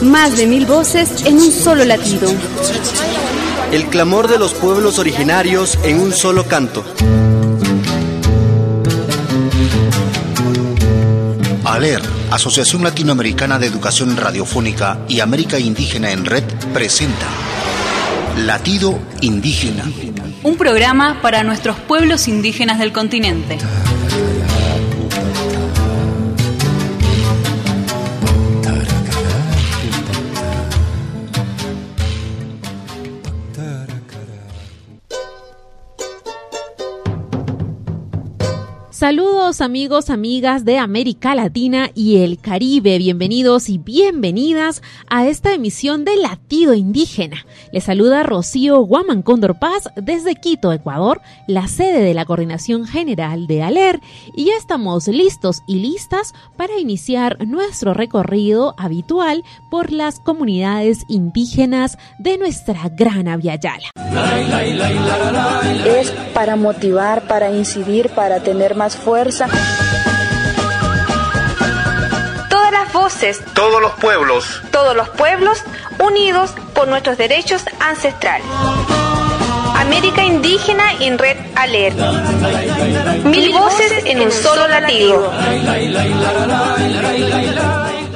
Más de mil voces en un solo latido. El clamor de los pueblos originarios en un solo canto. ALER, Asociación Latinoamericana de Educación Radiofónica y América Indígena en Red, presenta Latido Indígena. Un programa para nuestros pueblos indígenas del continente. Saludos amigos, amigas de América Latina y el Caribe. Bienvenidos y bienvenidas a esta emisión de Latido Indígena. Les saluda Rocío Guaman Cóndor Paz desde Quito, Ecuador, la sede de la Coordinación General de ALER. Y ya estamos listos y listas para iniciar nuestro recorrido habitual por las comunidades indígenas de nuestra gran Aviala. Es para motivar, para incidir, para tener más fuerza. Todas las voces, todos los pueblos, todos los pueblos unidos por nuestros derechos ancestrales. América Indígena en Red Alert. Mil voces en un solo latido.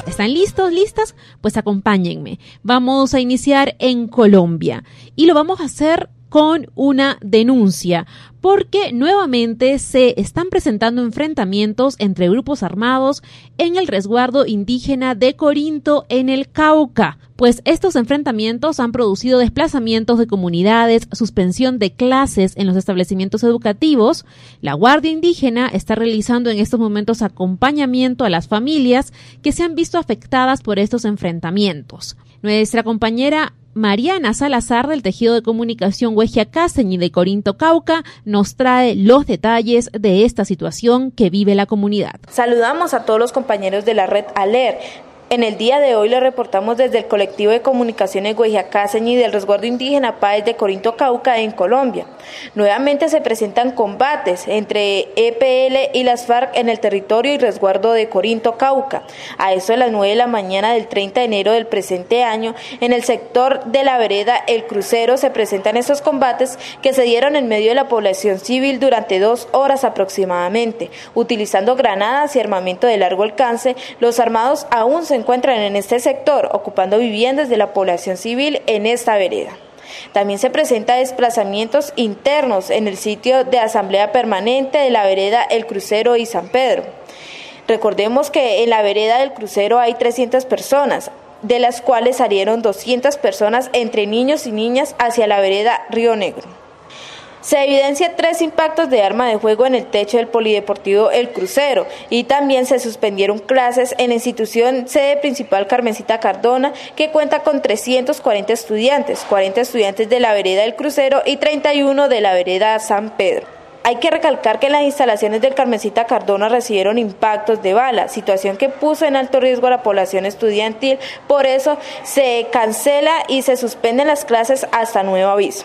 ¿Están listos, listas? Pues acompáñenme. Vamos a iniciar en Colombia y lo vamos a hacer con una denuncia porque nuevamente se están presentando enfrentamientos entre grupos armados en el resguardo indígena de Corinto en el Cauca. Pues estos enfrentamientos han producido desplazamientos de comunidades, suspensión de clases en los establecimientos educativos. La Guardia Indígena está realizando en estos momentos acompañamiento a las familias que se han visto afectadas por estos enfrentamientos. Nuestra compañera Mariana Salazar del Tejido de Comunicación Huejiacaseñi de Corinto Cauca nos trae los detalles de esta situación que vive la comunidad. Saludamos a todos los compañeros de la red ALER. En el día de hoy le reportamos desde el colectivo de comunicaciones Guayacaseñi del resguardo indígena Páez de Corinto Cauca en Colombia. Nuevamente se presentan combates entre EPL y las FARC en el territorio y resguardo de Corinto Cauca. A eso de las 9 de la mañana del 30 de enero del presente año, en el sector de la vereda El Crucero se presentan esos combates que se dieron en medio de la población civil durante dos horas aproximadamente. Utilizando granadas y armamento de largo alcance, los armados aún se encuentran en este sector, ocupando viviendas de la población civil en esta vereda. También se presenta desplazamientos internos en el sitio de asamblea permanente de la vereda El Crucero y San Pedro. Recordemos que en la vereda del crucero hay 300 personas, de las cuales salieron 200 personas entre niños y niñas hacia la vereda Río Negro. Se evidencia tres impactos de arma de fuego en el techo del Polideportivo El Crucero y también se suspendieron clases en la institución sede principal Carmencita Cardona que cuenta con 340 estudiantes, 40 estudiantes de la vereda El Crucero y 31 de la vereda San Pedro. Hay que recalcar que las instalaciones del Carmencita Cardona recibieron impactos de bala, situación que puso en alto riesgo a la población estudiantil, por eso se cancela y se suspenden las clases hasta nuevo aviso.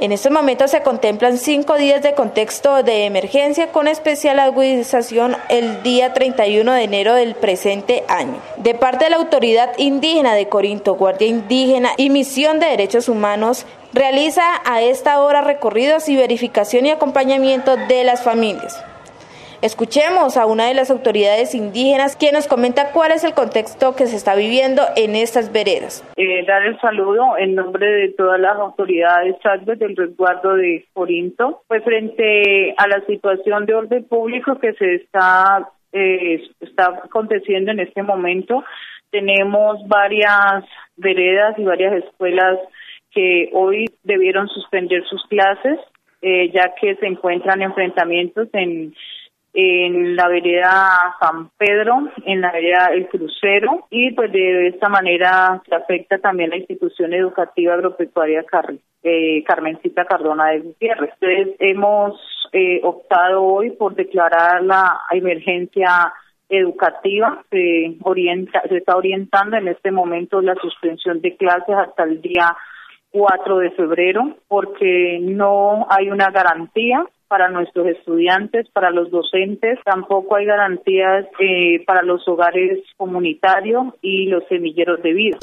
En estos momentos se contemplan cinco días de contexto de emergencia con especial agudización el día 31 de enero del presente año. De parte de la Autoridad Indígena de Corinto, Guardia Indígena y Misión de Derechos Humanos, realiza a esta hora recorridos y verificación y acompañamiento de las familias. Escuchemos a una de las autoridades indígenas quien nos comenta cuál es el contexto que se está viviendo en estas veredas. Eh, dar el saludo en nombre de todas las autoridades del resguardo de Corinto, pues frente a la situación de orden público que se está eh, está aconteciendo en este momento, tenemos varias veredas y varias escuelas que hoy debieron suspender sus clases, eh, ya que se encuentran enfrentamientos en en la vereda San Pedro, en la vereda El Crucero y pues de esta manera se afecta también la institución educativa agropecuaria eh, Carmencita Cardona de Gutiérrez. Entonces hemos eh, optado hoy por declarar la emergencia educativa, se, orienta, se está orientando en este momento la suspensión de clases hasta el día 4 de febrero porque no hay una garantía para nuestros estudiantes, para los docentes, tampoco hay garantías eh, para los hogares comunitarios y los semilleros de vida.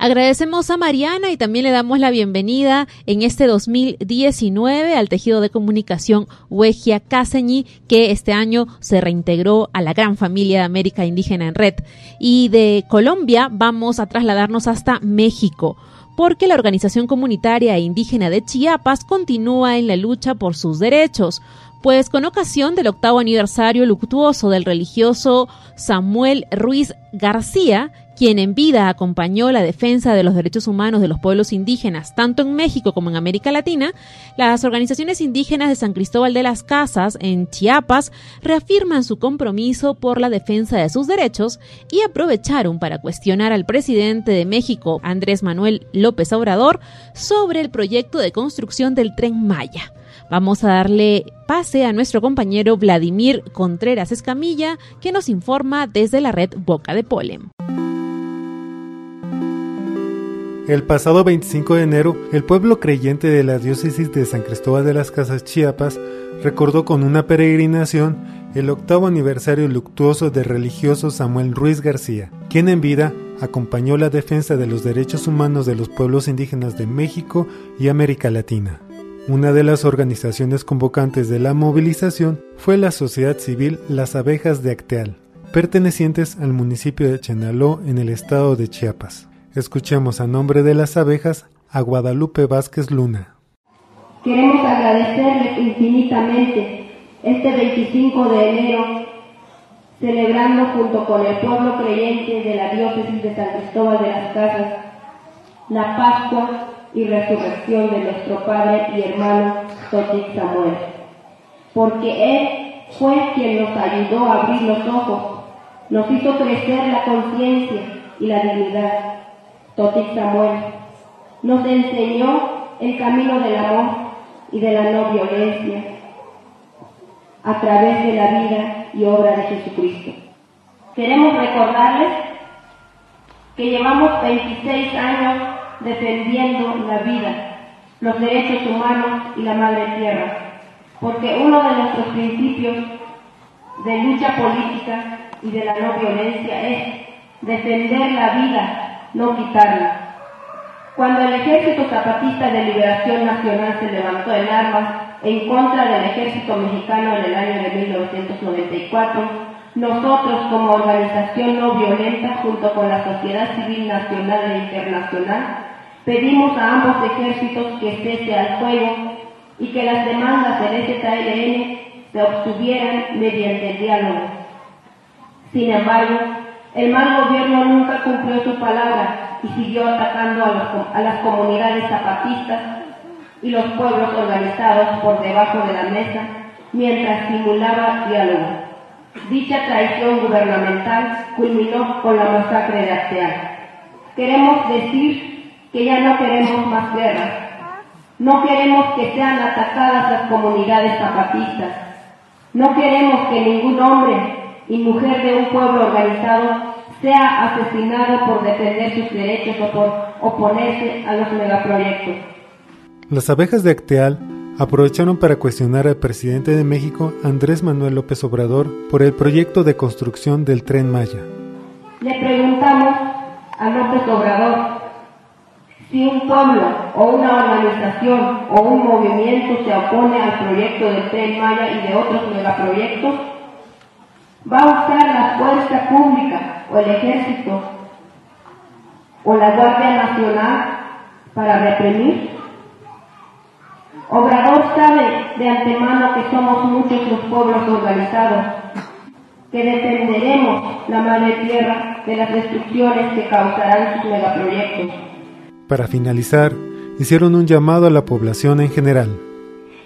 Agradecemos a Mariana y también le damos la bienvenida en este 2019 al tejido de comunicación Huegia Caseñi, que este año se reintegró a la gran familia de América Indígena en Red. Y de Colombia vamos a trasladarnos hasta México porque la organización comunitaria e indígena de Chiapas continúa en la lucha por sus derechos pues con ocasión del octavo aniversario luctuoso del religioso Samuel Ruiz García, quien en vida acompañó la defensa de los derechos humanos de los pueblos indígenas tanto en México como en América Latina, las organizaciones indígenas de San Cristóbal de las Casas, en Chiapas, reafirman su compromiso por la defensa de sus derechos y aprovecharon para cuestionar al presidente de México, Andrés Manuel López Obrador, sobre el proyecto de construcción del tren Maya. Vamos a darle pase a nuestro compañero Vladimir Contreras Escamilla, que nos informa desde la red Boca de Polen. El pasado 25 de enero, el pueblo creyente de la diócesis de San Cristóbal de las Casas Chiapas recordó con una peregrinación el octavo aniversario luctuoso del religioso Samuel Ruiz García, quien en vida acompañó la defensa de los derechos humanos de los pueblos indígenas de México y América Latina. Una de las organizaciones convocantes de la movilización fue la sociedad civil Las Abejas de Acteal, pertenecientes al municipio de Chenaló en el estado de Chiapas. Escuchemos a nombre de las abejas a Guadalupe Vázquez Luna. Queremos agradecerles infinitamente este 25 de enero, celebrando junto con el pueblo creyente de la diócesis de San Cristóbal de las Casas la Pascua y resurrección de nuestro Padre y hermano Totic Samuel, porque Él fue quien nos ayudó a abrir los ojos, nos hizo crecer la conciencia y la dignidad Totic Samuel, nos enseñó el camino del amor y de la no violencia a través de la vida y obra de Jesucristo. Queremos recordarles que llevamos 26 años defendiendo la vida, los derechos humanos y la madre tierra, porque uno de nuestros principios de lucha política y de la no violencia es defender la vida no quitarla. Cuando el Ejército Zapatista de Liberación Nacional se levantó en armas en contra del ejército mexicano en el año de 1994, nosotros como organización no violenta, junto con la sociedad civil nacional e internacional, pedimos a ambos ejércitos que cese al fuego y que las demandas del ZLN se obtuvieran mediante el diálogo. Sin embargo, el mal gobierno nunca cumplió su palabra y siguió atacando a, las comunidades zapatistas y los pueblos organizados por debajo de la mesa mientras simulaba diálogo. Dicha traición gubernamental culminó con la masacre de Arteal. Queremos decir que ya no queremos más guerras. No queremos que sean atacadas las comunidades zapatistas. No queremos que ningún hombre y mujer de un pueblo organizado sea asesinado por defender sus derechos o por oponerse a los megaproyectos. Las abejas de Acteal aprovecharon para cuestionar al presidente de México, Andrés Manuel López Obrador, por el proyecto de construcción del tren Maya. Le preguntamos a López Obrador si un pueblo o una organización o un movimiento se opone al proyecto del tren Maya y de otros megaproyectos, va a usar la fuerza pública o el ejército o la Guardia Nacional para reprimir. Obrador sabe de antemano que somos muchos los pueblos organizados, que defenderemos la madre tierra de las destrucciones que causarán sus megaproyectos. Para finalizar, hicieron un llamado a la población en general.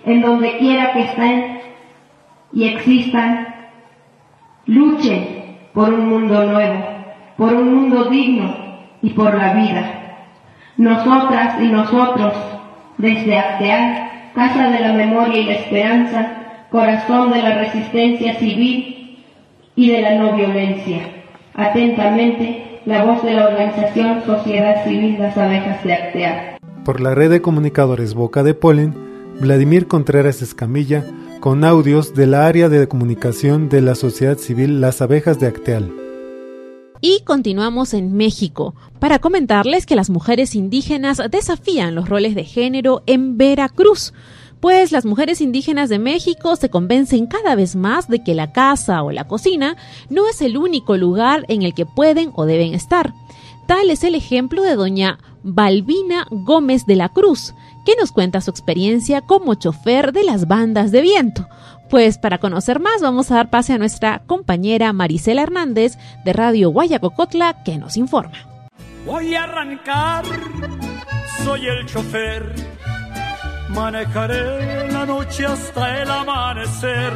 En donde quiera que estén y existan, Luchen por un mundo nuevo, por un mundo digno y por la vida. Nosotras y nosotros, desde Acteal, Casa de la Memoria y la Esperanza, corazón de la resistencia civil y de la no violencia. Atentamente, la voz de la organización Sociedad Civil Las Abejas de Acteal. Por la red de comunicadores Boca de Polen, Vladimir Contreras Escamilla, con audios de la área de comunicación de la sociedad civil Las Abejas de Acteal. Y continuamos en México para comentarles que las mujeres indígenas desafían los roles de género en Veracruz pues las mujeres indígenas de México se convencen cada vez más de que la casa o la cocina no es el único lugar en el que pueden o deben estar. Tal es el ejemplo de doña Balbina Gómez de la Cruz, que nos cuenta su experiencia como chofer de las bandas de viento. Pues para conocer más vamos a dar pase a nuestra compañera Marisela Hernández de Radio Guayacocotla que nos informa. Voy a arrancar, soy el chofer Manejaré la noche hasta el amanecer.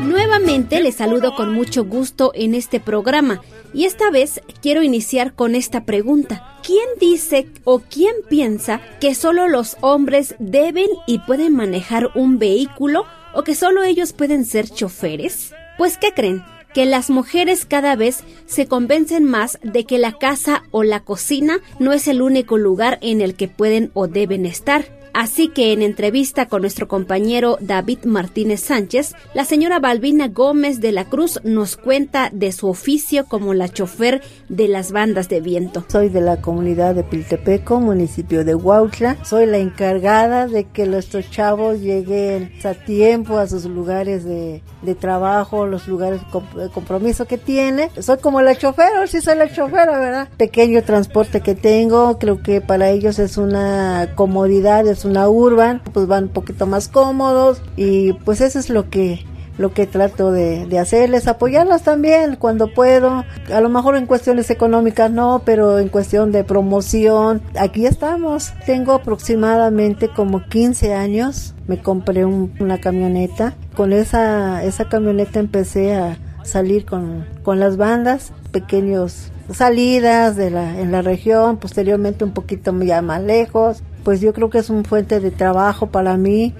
Nuevamente les saludo con mucho gusto en este programa y esta vez quiero iniciar con esta pregunta. ¿Quién dice o quién piensa que solo los hombres deben y pueden manejar un vehículo o que solo ellos pueden ser choferes? Pues ¿qué creen? que las mujeres cada vez se convencen más de que la casa o la cocina no es el único lugar en el que pueden o deben estar Así que en entrevista con nuestro compañero David Martínez Sánchez, la señora Balbina Gómez de la Cruz nos cuenta de su oficio como la chofer de las bandas de viento. Soy de la comunidad de Piltepeco, municipio de Huautla. Soy la encargada de que nuestros chavos lleguen a tiempo a sus lugares de, trabajo, los lugares de compromiso que tiene. Soy como la chofer, sí soy la chofera, ¿verdad? Pequeño transporte que tengo, creo que para ellos es una comodidad, una urban, pues van un poquito más cómodos y pues eso es lo que lo que trato de, de, hacerles, apoyarlos también cuando puedo. A lo mejor en cuestiones económicas no, pero en cuestión de promoción, aquí estamos. Tengo aproximadamente como 15 años, me compré una camioneta. Con esa, esa camioneta empecé a salir con, con las bandas, pequeños salidas de en la región, posteriormente un poquito ya más lejos, pues yo creo que es un fuente de trabajo para mí.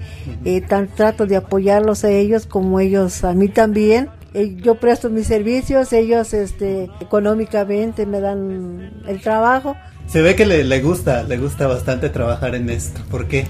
Eh, tan, trato de apoyarlos a ellos como ellos a mí también. Eh, yo presto mis servicios, ellos este, económicamente me dan el trabajo. Se ve que le, le gusta, le gusta bastante trabajar en esto. ¿Por qué?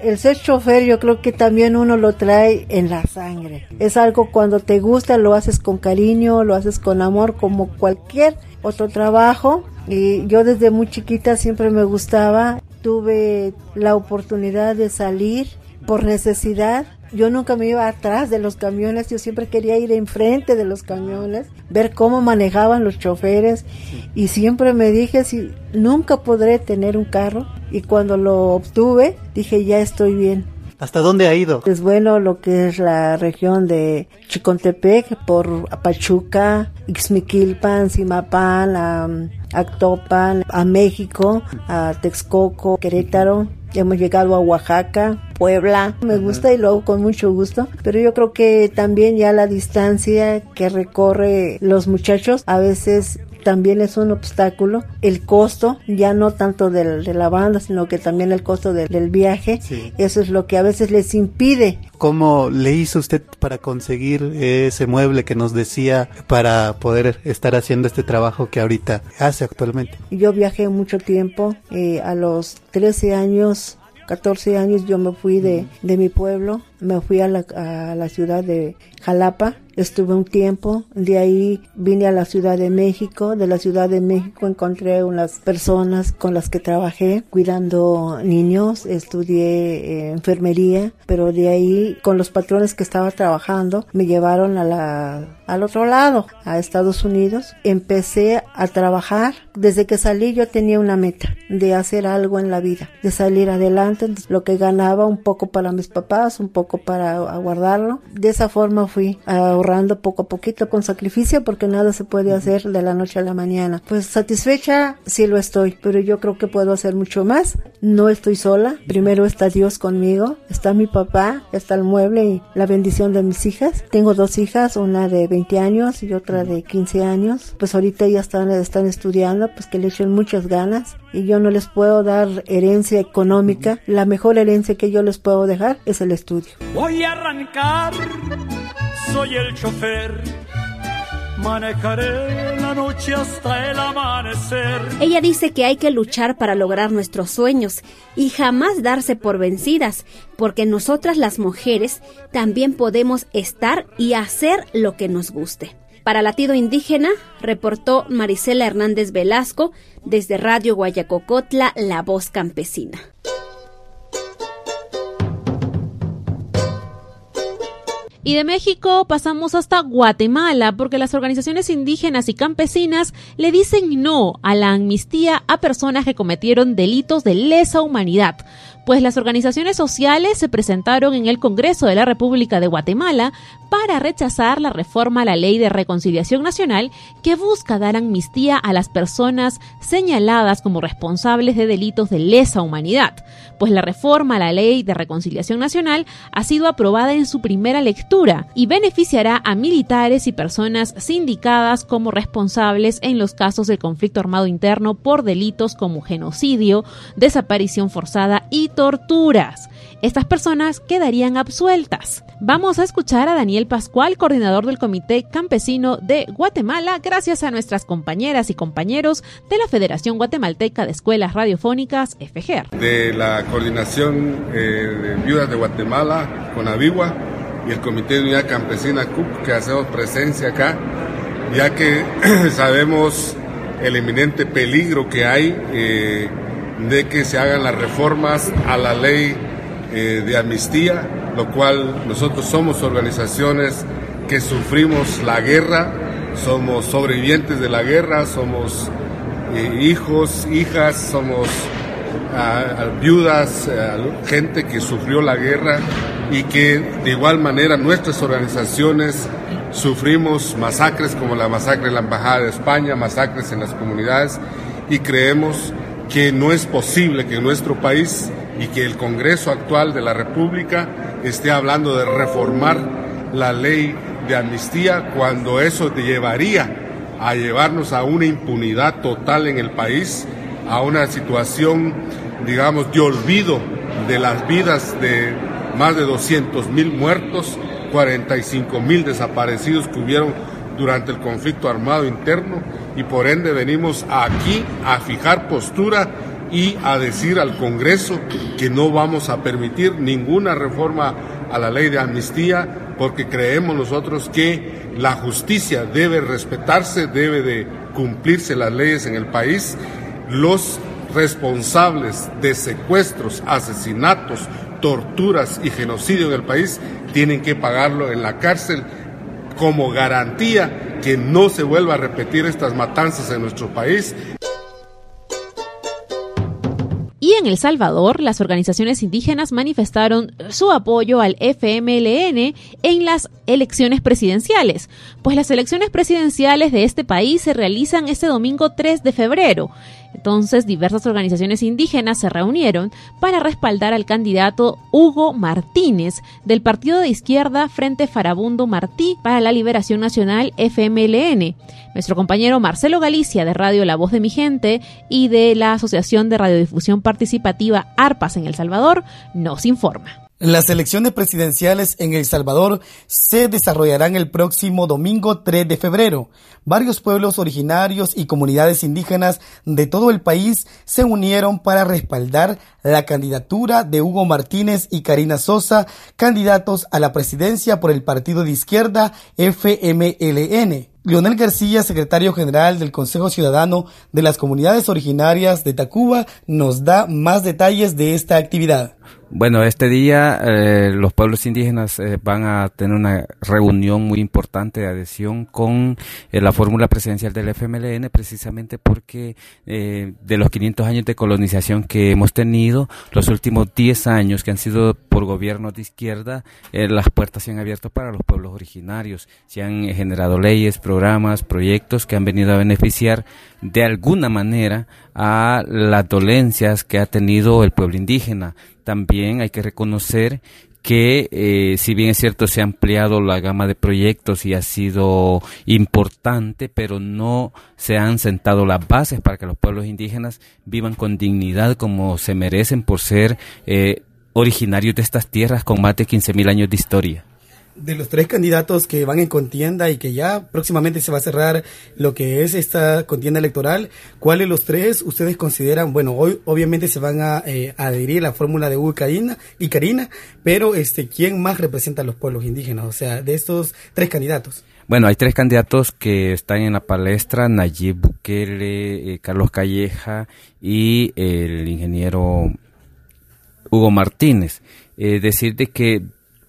el ser chofer yo creo que también uno lo trae en la sangre. Es algo cuando te gusta, lo haces con cariño, lo haces con amor, como cualquier otro trabajo. Y yo desde muy chiquita siempre me gustaba tuve la oportunidad de salir por necesidad. Yo nunca me iba atrás de los camiones, yo siempre quería ir enfrente de los camiones, ver cómo manejaban los choferes y siempre me dije si nunca podré tener un carro y cuando lo obtuve dije ya estoy bien. ¿Hasta dónde ha ido? Es bueno lo que es la región de Chicontepec, por Pachuca, Ixmiquilpan, Simapán, a Actopan, a México, a Texcoco, Querétaro. Hemos llegado a Oaxaca, Puebla. Me gusta y lo hago con mucho gusto. Pero yo creo que también ya la distancia que recorre los muchachos a veces también es un obstáculo. El costo, ya no tanto del, de la banda, sino que también el costo del, viaje. Eso es lo que a veces les impide. ¿Cómo le hizo usted para conseguir ese mueble que nos decía para poder estar haciendo este trabajo que ahorita hace actualmente? Yo viajé mucho tiempo. Eh, a los 13 años 14 años yo me fui de, de mi pueblo, me fui a la, a la ciudad de Jalapa Estuve un tiempo, de ahí vine a la Ciudad de México, de la Ciudad de México encontré unas personas con las que trabajé cuidando niños, estudié eh, enfermería, pero de ahí con los patrones que estaba trabajando me llevaron a la, al otro lado, a Estados Unidos. Empecé a trabajar, desde que salí yo tenía una meta de hacer algo en la vida, de salir adelante, lo que ganaba un poco para mis papás, un poco para guardarlo. De esa forma fui ahorrando poco a poquito con sacrificio porque nada se puede hacer de la noche a la mañana. Pues satisfecha sí lo estoy, pero yo creo que puedo hacer mucho más. No estoy sola. Primero está Dios conmigo, está mi papá, está el mueble y la bendición de mis hijas. Tengo dos hijas, una de 20 años y otra de 15 años. Pues ahorita ya están, están estudiando, pues que le echen muchas ganas y yo no les puedo dar herencia económica. La mejor herencia que yo les puedo dejar es el estudio. Voy a arrancar soy el chofer. Manejaré la noche noche hasta el amanecer. Ella dice que hay que luchar para lograr nuestros sueños y jamás darse por vencidas, porque nosotras las mujeres también podemos estar y hacer lo que nos guste. Para Latido Indígena, reportó Marisela Hernández Velasco desde Radio Guayacocotla, La Voz Campesina. Y de México pasamos hasta Guatemala porque las organizaciones indígenas y campesinas le dicen no a la amnistía a personas que cometieron delitos de lesa humanidad pues las organizaciones sociales se presentaron en el Congreso de la República de Guatemala para rechazar la reforma a la Ley de Reconciliación Nacional que busca dar amnistía a las personas señaladas como responsables de delitos de lesa humanidad, pues la reforma a la Ley de Reconciliación Nacional ha sido aprobada en su primera lectura y beneficiará a militares y personas sindicadas como responsables en los casos del conflicto armado interno por delitos como genocidio, desaparición forzada y torturas. Estas personas quedarían absueltas. Vamos a escuchar a Daniel Pascual, coordinador del Comité Campesino de Guatemala, gracias a nuestras compañeras y compañeros de la Federación Guatemalteca de Escuelas Radiofónicas, FGR. De la Coordinación eh, de Viudas de Guatemala, con Avigua, y el Comité de Unidad Campesina CUP, que hacemos presencia acá, ya que sabemos el eminente peligro que hay eh, de que se hagan las reformas a la ley eh, de amnistía, lo cual nosotros somos organizaciones que sufrimos la guerra, somos sobrevivientes de la guerra, somos eh, hijos, hijas, somos viudas, gente que sufrió la guerra y que de igual manera nuestras organizaciones sufrimos masacres como la masacre en la Embajada de España, masacres en las comunidades y creemos que no es posible que nuestro país y que el Congreso actual de la República esté hablando de reformar la ley de amnistía cuando eso te llevaría a llevarnos a una impunidad total en el país, a una situación, digamos, de olvido de las vidas de más de 200 mil muertos, 45 mil desaparecidos que hubieron durante el conflicto armado interno y por ende venimos aquí a fijar postura y a decir al Congreso que no vamos a permitir ninguna reforma a la ley de amnistía porque creemos nosotros que la justicia debe respetarse, debe de cumplirse las leyes en el país. Los responsables de secuestros, asesinatos, torturas y genocidio en el país tienen que pagarlo en la cárcel como garantía que no se vuelva a repetir estas matanzas en nuestro país. Y en El Salvador, las organizaciones indígenas manifestaron su apoyo al FMLN en las elecciones presidenciales, pues las elecciones presidenciales de este país se realizan este domingo 3 de febrero. Entonces, diversas organizaciones indígenas se reunieron para respaldar al candidato Hugo Martínez del partido de izquierda Frente Farabundo Martí para la Liberación Nacional FMLN. Nuestro compañero Marcelo Galicia de Radio La Voz de Mi Gente y de la Asociación de Radiodifusión Participativa ARPAS en El Salvador nos informa. Las elecciones presidenciales en El Salvador se desarrollarán el próximo domingo 3 de febrero. Varios pueblos originarios y comunidades indígenas de todo el país se unieron para respaldar la candidatura de Hugo Martínez y Karina Sosa, candidatos a la presidencia por el partido de izquierda FMLN. Leonel García, secretario general del Consejo Ciudadano de las Comunidades Originarias de Tacuba, nos da más detalles de esta actividad. Bueno, este día eh, los pueblos indígenas eh, van a tener una reunión muy importante de adhesión con eh, la fórmula presidencial del FMLN, precisamente porque de los 500 años de colonización que hemos tenido, los últimos 10 años que han sido por gobiernos de izquierda, las puertas se han abierto para los pueblos originarios, se han generado leyes, programas, proyectos que han venido a beneficiar de alguna manera a las dolencias que ha tenido el pueblo indígena. También hay que reconocer que eh, si bien es cierto se ha ampliado la gama de proyectos y ha sido importante, pero no se han sentado las bases para que los pueblos indígenas vivan con dignidad como se merecen por ser eh, originarios de estas tierras con más de 15.000 años de historia. De los tres candidatos que van en contienda y que ya próximamente se va a cerrar lo que es esta contienda electoral, ¿cuáles los tres ustedes consideran? Bueno, hoy obviamente se van a, eh, adherir a la fórmula de Hugo y Karina, pero este, ¿quién más representa a los pueblos indígenas? O sea, de estos tres candidatos. Bueno, hay tres candidatos que están en la palestra, Nayib Bukele, eh, Carlos Calleja y el ingeniero Hugo Martínez. Eh, decir de que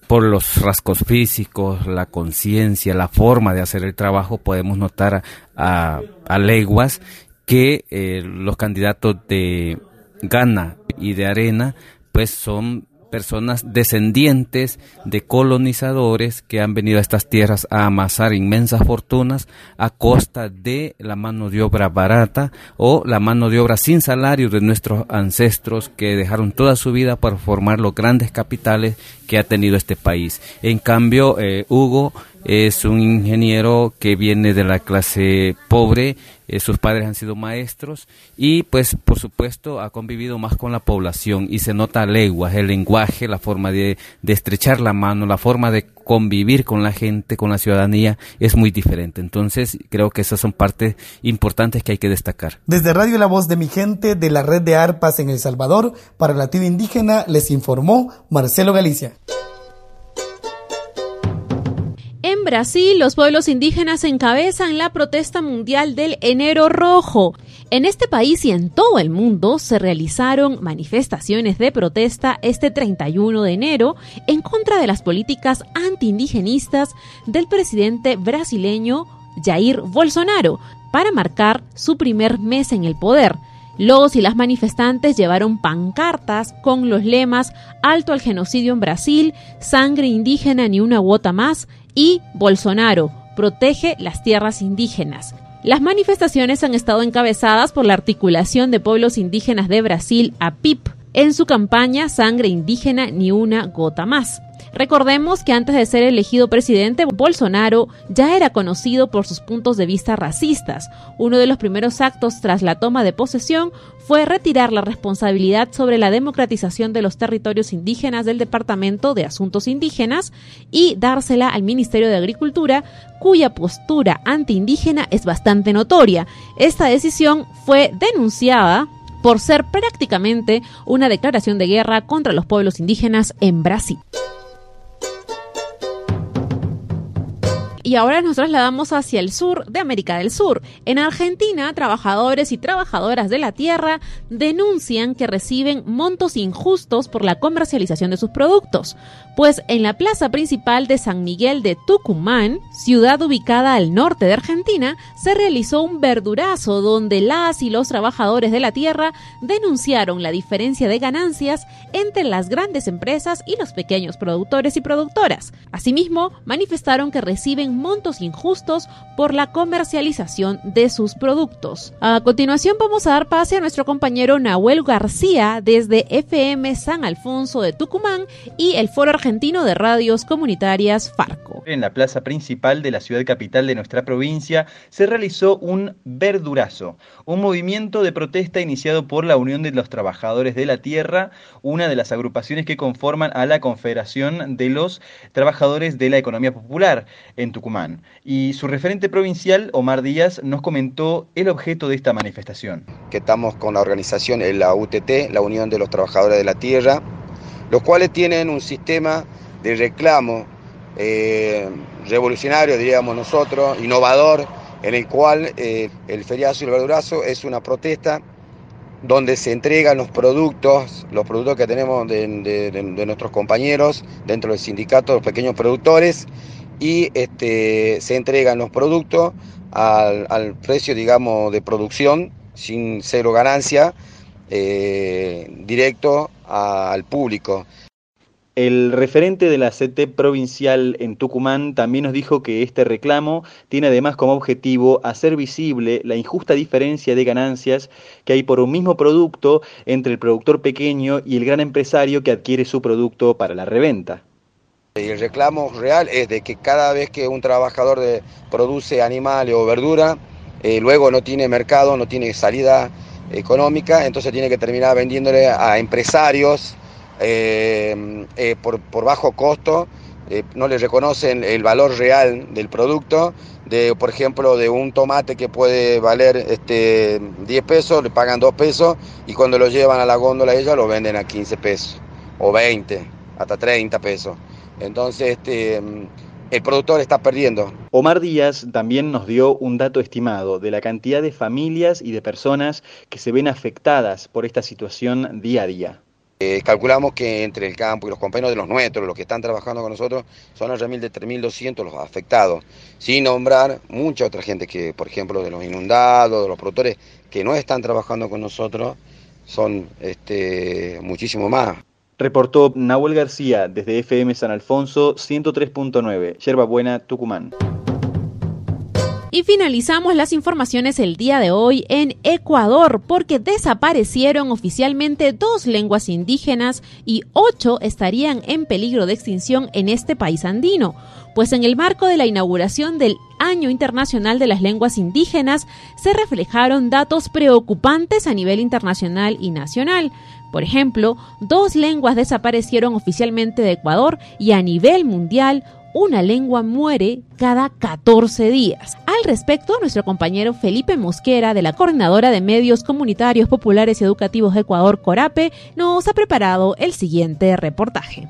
por los rasgos físicos, la conciencia, la forma de hacer el trabajo, podemos notar a, leguas que eh, los candidatos de Gana y de Arena, pues son personas descendientes de colonizadores que han venido a estas tierras a amasar inmensas fortunas a costa de la mano de obra barata o la mano de obra sin salario de nuestros ancestros que dejaron toda su vida para formar los grandes capitales que ha tenido este país. En cambio, eh, Hugo es un ingeniero que viene de la clase pobre, eh, sus padres han sido maestros y pues por supuesto ha convivido más con la población y se nota leguas, el lenguaje, la forma de, de estrechar la mano, la forma de convivir con la gente, con la ciudadanía, es muy diferente. Entonces creo que esas son partes importantes que hay que destacar. Desde Radio La Voz de mi gente de la red de ARPAS en El Salvador, para la TV Indígena, les informó Marcelo Galicia. En Brasil, los pueblos indígenas encabezan la protesta mundial del Enero Rojo. En este país y en todo el mundo se realizaron manifestaciones de protesta este 31 de enero en contra de las políticas antiindigenistas del presidente brasileño Jair Bolsonaro para marcar su primer mes en el poder. Los y las manifestantes llevaron pancartas con los lemas Alto al genocidio en Brasil, sangre indígena ni una gota más y Bolsonaro, protege las tierras indígenas. Las manifestaciones han estado encabezadas por la Articulación de Pueblos Indígenas de Brasil, APIP, en su campaña Sangre Indígena ni una gota más. Recordemos que antes de ser elegido presidente, Bolsonaro ya era conocido por sus puntos de vista racistas. Uno de los primeros actos tras la toma de posesión fue retirar la responsabilidad sobre la democratización de los territorios indígenas del Departamento de Asuntos Indígenas y dársela al Ministerio de Agricultura, cuya postura antiindígena es bastante notoria. Esta decisión fue denunciada por ser prácticamente una declaración de guerra contra los pueblos indígenas en Brasil. Y ahora nos trasladamos hacia el sur de América del Sur. En Argentina, trabajadores y trabajadoras de la tierra denuncian que reciben montos injustos por la comercialización de sus productos, pues en la plaza principal de San Miguel de Tucumán, ciudad ubicada al norte de Argentina, se realizó un verdurazo donde las y los trabajadores de la tierra denunciaron la diferencia de ganancias entre las grandes empresas y los pequeños productores y productoras. Asimismo, manifestaron que reciben montos injustos por la comercialización de sus productos. A continuación vamos a dar pase a nuestro compañero Nahuel García desde FM San Alfonso de Tucumán y el Foro Argentino de Radios Comunitarias Farco. En la plaza principal de la ciudad capital de nuestra provincia se realizó un verdurazo, un movimiento de protesta iniciado por la Unión de los Trabajadores de la Tierra, una de las agrupaciones que conforman a la Confederación de los Trabajadores de la Economía Popular en Tucumán. Y su referente provincial, Omar Díaz, nos comentó el objeto de esta manifestación. Que estamos con la organización, la UTT, la Unión de los Trabajadores de la Tierra, los cuales tienen un sistema de reclamo eh, revolucionario, diríamos nosotros, innovador, en el cual eh, el feriazo y el verdurazo es una protesta donde se entregan los productos, los productos que tenemos de, de nuestros compañeros dentro del sindicato, los pequeños productores, y este, se entregan los productos al, precio, digamos, de producción, sin cero ganancia, eh, directo al público. El referente de la CT provincial en Tucumán también nos dijo que este reclamo tiene además como objetivo hacer visible la injusta diferencia de ganancias que hay por un mismo producto entre el productor pequeño y el gran empresario que adquiere su producto para la reventa. El reclamo real es de que cada vez que un trabajador produce animales o verdura, eh, luego no tiene mercado, no tiene salida económica, entonces tiene que terminar vendiéndole a empresarios eh, eh, por, bajo costo no le reconocen el valor real del producto, de por ejemplo de un tomate que puede valer este 10 pesos, le pagan 2 pesos y cuando lo llevan a la góndola ella lo venden a 15 pesos o 20, hasta 30 pesos. Entonces este el productor está perdiendo. Omar Díaz también nos dio un dato estimado de la cantidad de familias y de personas que se ven afectadas por esta situación día a día. Eh, calculamos que entre el campo y los compañeros de los nuestros, los que están trabajando con nosotros, son alrededor de 3.200 los afectados, sin nombrar mucha otra gente que, por ejemplo, de los inundados, de los productores que no están trabajando con nosotros, son este, muchísimo más. Reportó Nahuel García desde FM San Alfonso 103.9, Yerba Buena, Tucumán. Y finalizamos las informaciones el día de hoy en Ecuador porque desaparecieron oficialmente dos lenguas indígenas y ocho estarían en peligro de extinción en este país andino. Pues en el marco de la inauguración del Año Internacional de las Lenguas Indígenas se reflejaron datos preocupantes a nivel internacional y nacional. Por ejemplo, dos lenguas desaparecieron oficialmente de Ecuador y a nivel mundial una lengua muere cada 14 días. Al respecto, nuestro compañero Felipe Mosquera, de la Coordinadora de Medios Comunitarios Populares y Educativos de Ecuador, Corape, nos ha preparado el siguiente reportaje.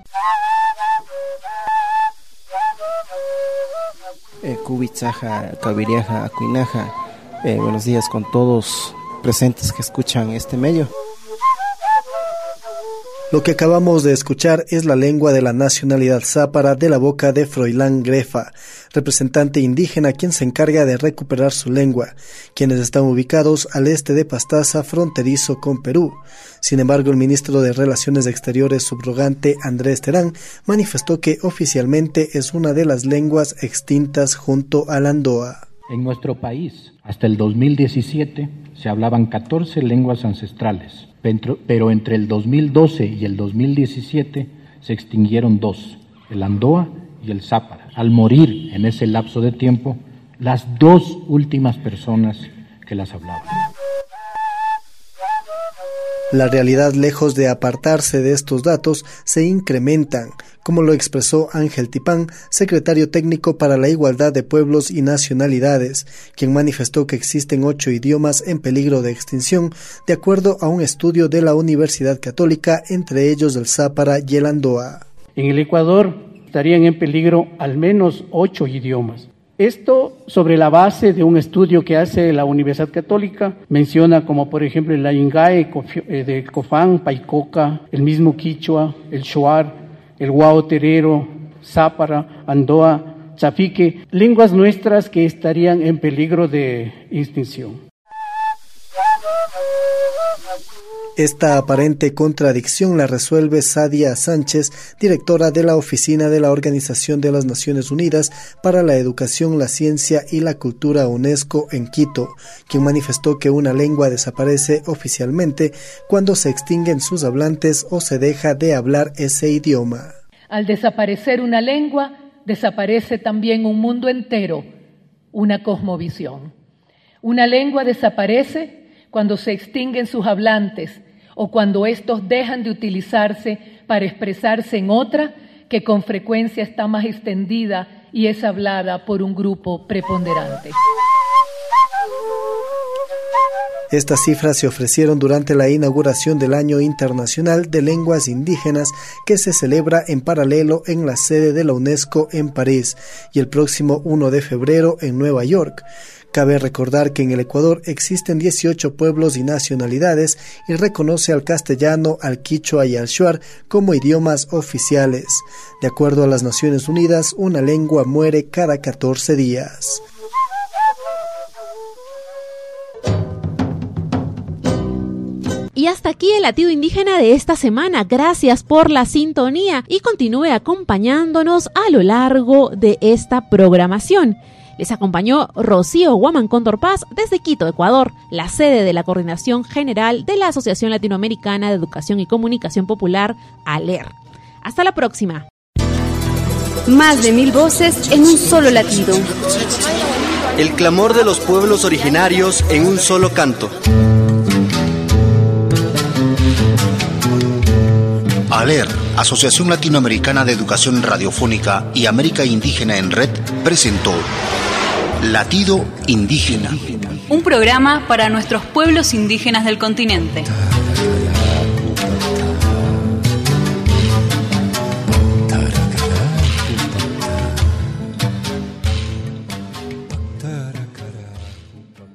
Eh, eh, buenos días con todos presentes que escuchan este medio. Lo que acabamos de escuchar es la lengua de la nacionalidad zápara de la boca de Froilán Grefa, representante indígena quien se encarga de recuperar su lengua, quienes están ubicados al este de Pastaza, fronterizo con Perú. Sin embargo, el ministro de Relaciones Exteriores subrogante Andrés Terán manifestó que oficialmente es una de las lenguas extintas junto a la Andoa. En nuestro país, hasta el 2017, se hablaban 14 lenguas ancestrales pero entre el 2012 y el 2017 se extinguieron dos, el Andoa y el Zápara. Al morir en ese lapso de tiempo, las dos últimas personas que las hablaban. La realidad, lejos de apartarse de estos datos, se incrementan, como lo expresó Ángel Tipán, secretario técnico para la igualdad de pueblos y nacionalidades, quien manifestó que existen ocho idiomas en peligro de extinción, de acuerdo a un estudio de la Universidad Católica, entre ellos el Zápara y el Andoa. En el Ecuador estarían en peligro al menos ocho idiomas. Esto sobre la base de un estudio que hace la Universidad Católica, menciona como por ejemplo el Ingae eh, de Cofán, Paicoca, el mismo Quichua, el Shuar, el Huao Terero, Zápara, Andoa, Chafique, lenguas nuestras que estarían en peligro de extinción. Esta aparente contradicción la resuelve Sadia Sánchez, directora de la Oficina de la Organización de las Naciones Unidas para la Educación, la Ciencia y la Cultura UNESCO en Quito, quien manifestó que una lengua desaparece oficialmente cuando se extinguen sus hablantes o se deja de hablar ese idioma. Al desaparecer una lengua, desaparece también un mundo entero, una cosmovisión. Una lengua desaparece cuando se extinguen sus hablantes o cuando estos dejan de utilizarse para expresarse en otra que con frecuencia está más extendida y es hablada por un grupo preponderante. Estas cifras se ofrecieron durante la inauguración del Año Internacional de Lenguas Indígenas que se celebra en paralelo en la sede de la UNESCO en París y el próximo 1 de febrero en Nueva York. Cabe recordar que en el Ecuador existen 18 pueblos y nacionalidades y reconoce al castellano, al quichua y al shuar como idiomas oficiales. De acuerdo a las Naciones Unidas, una lengua muere cada 14 días. Y hasta aquí el latido indígena de esta semana. Gracias por la sintonía y continúe acompañándonos a lo largo de esta programación. Les acompañó Rocío Guaman Paz desde Quito, Ecuador, la sede de la Coordinación General de la Asociación Latinoamericana de Educación y Comunicación Popular, ALER. Hasta la próxima. Más de mil voces en un solo latido. El clamor de los pueblos originarios en un solo canto. Asociación Latinoamericana de Educación Radiofónica y América Indígena en Red, presentó Latido Indígena. Un programa para nuestros pueblos indígenas del continente.